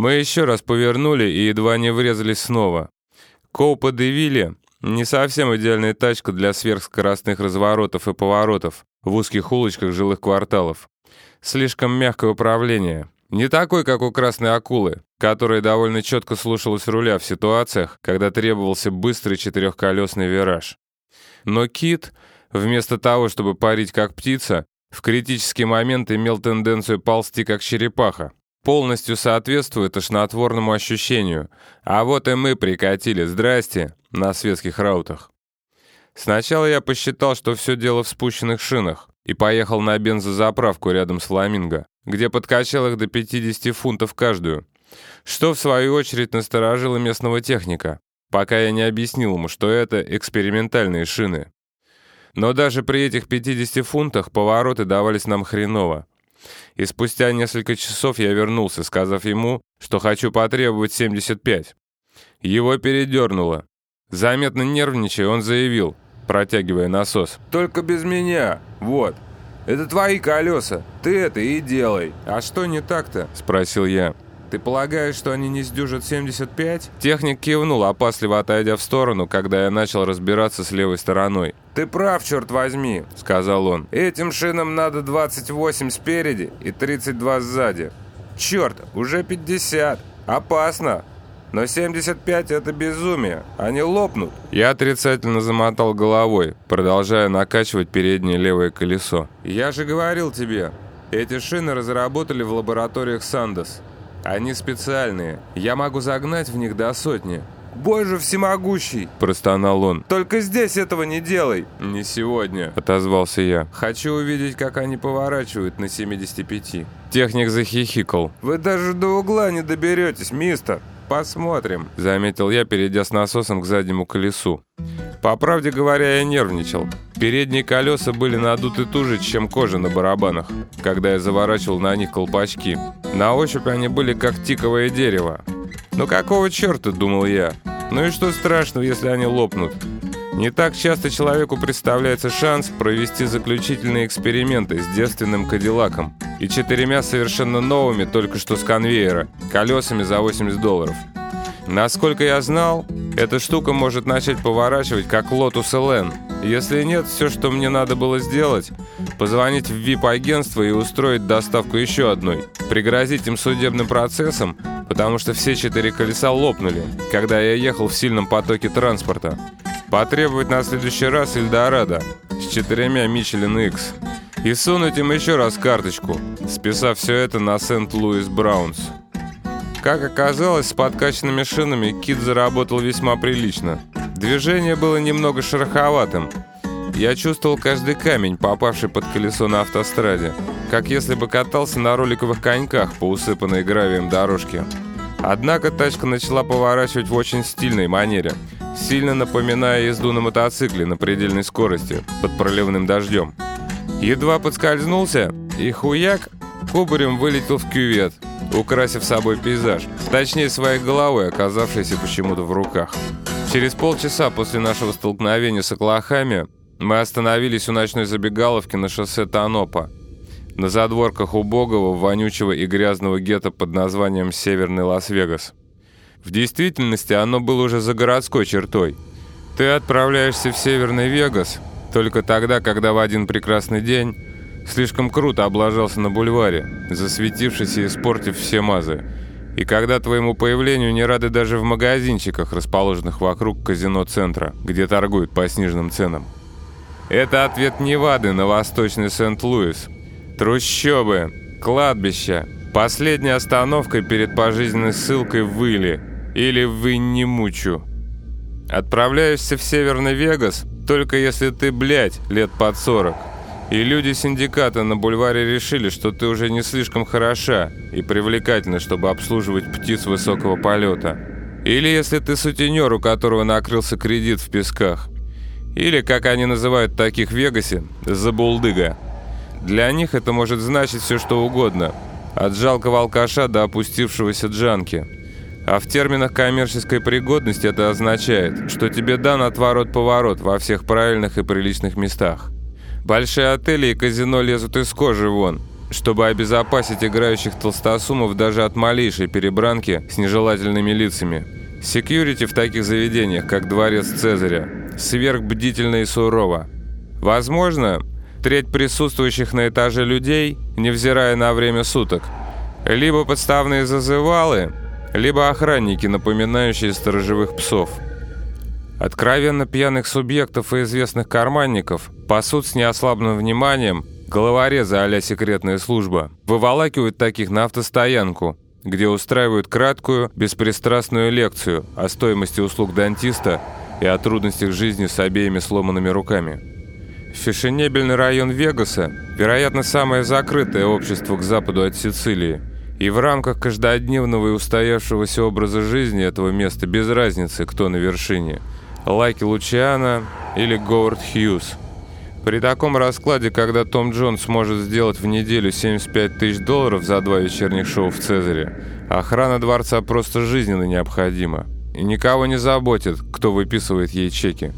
Мы еще раз повернули и едва не врезались снова. Коупа Девилли не совсем идеальная тачка для сверхскоростных разворотов и поворотов в узких улочках жилых кварталов. Слишком мягкое управление. Не такой, как у красной акулы, которая довольно четко слушалась руля в ситуациях, когда требовался быстрый четырехколесный вираж. Но Кит, вместо того, чтобы парить как птица, в критический момент имел тенденцию ползти как черепаха. Полностью соответствует тошнотворному ощущению. А вот и мы прикатили, здрасте, на светских раутах. Сначала я посчитал, что все дело в спущенных шинах, и поехал на бензозаправку рядом с Фламинго, где подкачал их до 50 фунтов каждую, что в свою очередь насторожило местного техника, пока я не объяснил ему, что это экспериментальные шины. Но даже при этих 50 фунтах повороты давались нам хреново. И спустя несколько часов я вернулся, сказав ему, что хочу потребовать 75. Его передернуло. Заметно нервничая, он заявил, протягивая насос. «Только без меня. Вот. Это твои колеса. Ты это и делай». «А что не так-то?» – спросил я. «Ты полагаешь, что они не сдюжат 75?» Техник кивнул, опасливо отойдя в сторону, когда я начал разбираться с левой стороной. «Ты прав, черт возьми», — сказал он. «Этим шинам надо 28 спереди и 32 сзади. Черт, уже 50. Опасно. Но 75 — это безумие. Они лопнут». Я отрицательно замотал головой, продолжая накачивать переднее левое колесо. «Я же говорил тебе, эти шины разработали в лабораториях Сандос. Они специальные. Я могу загнать в них до сотни. «Боже всемогущий!» – простонал он. «Только здесь этого не делай!» «Не сегодня», – отозвался я. «Хочу увидеть, как они поворачивают на 75». Техник захихикал. «Вы даже до угла не доберетесь, мистер!» «Посмотрим», — заметил я, перейдя с насосом к заднему колесу. По правде говоря, я нервничал. Передние колеса были надуты туже, чем кожа на барабанах, когда я заворачивал на них колпачки. На ощупь они были как тиковое дерево. «Ну какого черта?» — думал я. «Ну и что страшного, если они лопнут?» Не так часто человеку представляется шанс провести заключительные эксперименты с девственным кадиллаком и четырьмя совершенно новыми только что с конвейера, колесами за 80 долларов. Насколько я знал, эта штука может начать поворачивать как Lotus LN. Если нет, все, что мне надо было сделать, позвонить в VIP-агентство и устроить доставку еще одной, пригрозить им судебным процессом, потому что все четыре колеса лопнули, когда я ехал в сильном потоке транспорта. Потребовать на следующий раз Эльдорадо с четырьмя Мичелин X и сунуть им еще раз карточку, списав все это на Сент-Луис Браунс. Как оказалось, с подкачанными шинами Кит заработал весьма прилично. Движение было немного шероховатым. Я чувствовал каждый камень, попавший под колесо на автостраде, как если бы катался на роликовых коньках по усыпанной гравием дорожке. Однако тачка начала поворачивать в очень стильной манере, сильно напоминая езду на мотоцикле на предельной скорости под проливным дождем. Едва подскользнулся, и хуяк кубарем вылетел в кювет – украсив собой пейзаж, точнее своей головой, оказавшейся почему-то в руках. Через полчаса после нашего столкновения с Оклахами мы остановились у ночной забегаловки на шоссе Танопа, на задворках убогого, вонючего и грязного гетто под названием Северный Лас-Вегас. В действительности оно было уже за городской чертой. Ты отправляешься в Северный Вегас только тогда, когда в один прекрасный день Слишком круто облажался на бульваре, засветившись и испортив все мазы. И когда твоему появлению не рады даже в магазинчиках, расположенных вокруг казино-центра, где торгуют по сниженным ценам. Это ответ Невады на восточный Сент-Луис. Трущобы, кладбища, последняя остановка перед пожизненной ссылкой в Илли или в Иннимучу. Отправляешься в Северный Вегас, только если ты, блядь, лет под 40. И люди синдиката на бульваре решили, что ты уже не слишком хороша и привлекательна, чтобы обслуживать птиц высокого полета. Или если ты сутенер, у которого накрылся кредит в песках. Или, как они называют таких в Вегасе, забулдыга. Для них это может значить все что угодно. От жалкого алкаша до опустившегося джанки. А в терминах коммерческой пригодности это означает, что тебе дан отворот-поворот во всех правильных и приличных местах. Большие отели и казино лезут из кожи вон. чтобы обезопасить играющих толстосумов даже от малейшей перебранки с нежелательными лицами. Секьюрити в таких заведениях, как Дворец Цезаря, сверхбдительно и сурово. Возможно, треть присутствующих на этаже людей, невзирая на время суток, либо подставные зазывалы, либо охранники, напоминающие сторожевых псов. Откровенно пьяных субъектов и известных карманников пасут с неослабным вниманием головорезы а секретная служба, выволакивают таких на автостоянку, где устраивают краткую, беспристрастную лекцию о стоимости услуг дантиста и о трудностях жизни с обеими сломанными руками. Фешенебельный район Вегаса, вероятно, самое закрытое общество к западу от Сицилии, и в рамках каждодневного и устоявшегося образа жизни этого места без разницы, кто на вершине – Лайки Лучиана или Говард Хьюз. При таком раскладе, когда Том Джонс может сделать в неделю 75 тысяч долларов за два вечерних шоу в Цезаре, охрана дворца просто жизненно необходима. И никого не заботит, кто выписывает ей чеки.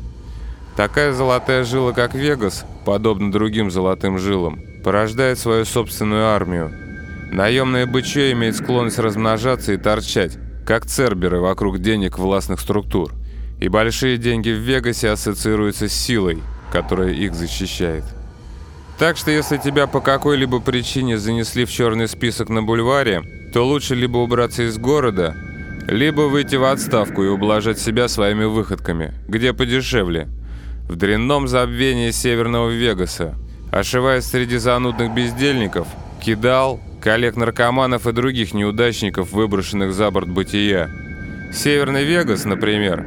Такая золотая жила, как Вегас, подобно другим золотым жилам, порождает свою собственную армию – Наемное бычье имеет склонность размножаться и торчать, как церберы вокруг денег властных структур. И большие деньги в Вегасе ассоциируются с силой, которая их защищает. Так что если тебя по какой-либо причине занесли в черный список на бульваре, то лучше либо убраться из города, либо выйти в отставку и ублажать себя своими выходками, где подешевле. В дрянном забвении северного Вегаса, ошиваясь среди занудных бездельников, кидал, коллег-наркоманов и других неудачников, выброшенных за борт бытия. Северный Вегас, например,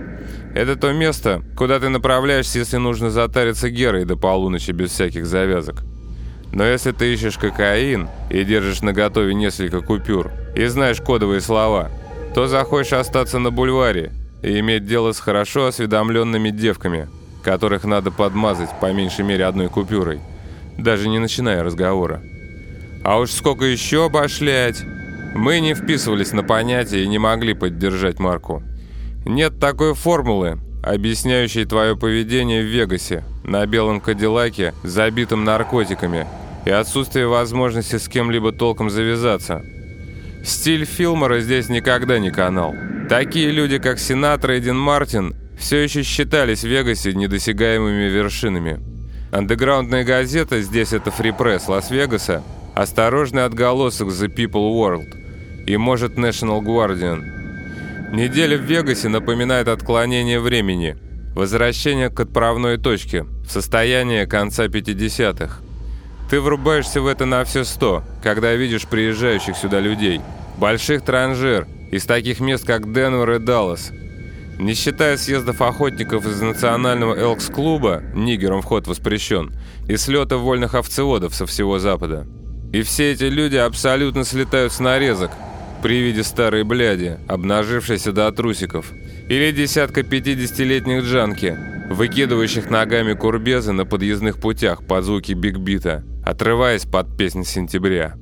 это то место, куда ты направляешься, если нужно затариться герой до полуночи без всяких завязок. Но если ты ищешь кокаин и держишь на готове несколько купюр и знаешь кодовые слова, то захочешь остаться на бульваре и иметь дело с хорошо осведомленными девками, которых надо подмазать по меньшей мере одной купюрой, даже не начиная разговора. А уж сколько еще обошлять? Мы не вписывались на понятие и не могли поддержать марку. Нет такой формулы, объясняющей твое поведение в Вегасе, на белом кадиллаке, забитом наркотиками, и отсутствие возможности с кем-либо толком завязаться. Стиль Филмора здесь никогда не канал. Такие люди, как Синатра и Дин Мартин, все еще считались в Вегасе недосягаемыми вершинами. Андеграундная газета, здесь это Press Лас-Вегаса, Осторожный отголосок The People World и, может, National Guardian. Неделя в Вегасе напоминает отклонение времени, возвращение к отправной точке, состояние конца 50-х. Ты врубаешься в это на все сто, когда видишь приезжающих сюда людей, больших транжир, из таких мест, как Денвер и Даллас. Не считая съездов охотников из национального Элкс-клуба, нигерам вход воспрещен, и слета вольных овцеводов со всего Запада. И все эти люди абсолютно слетают с нарезок при виде старой бляди, обнажившейся до трусиков. Или десятка 50-летних джанки, выкидывающих ногами курбезы на подъездных путях под звуки бигбита, отрываясь под песнь сентября.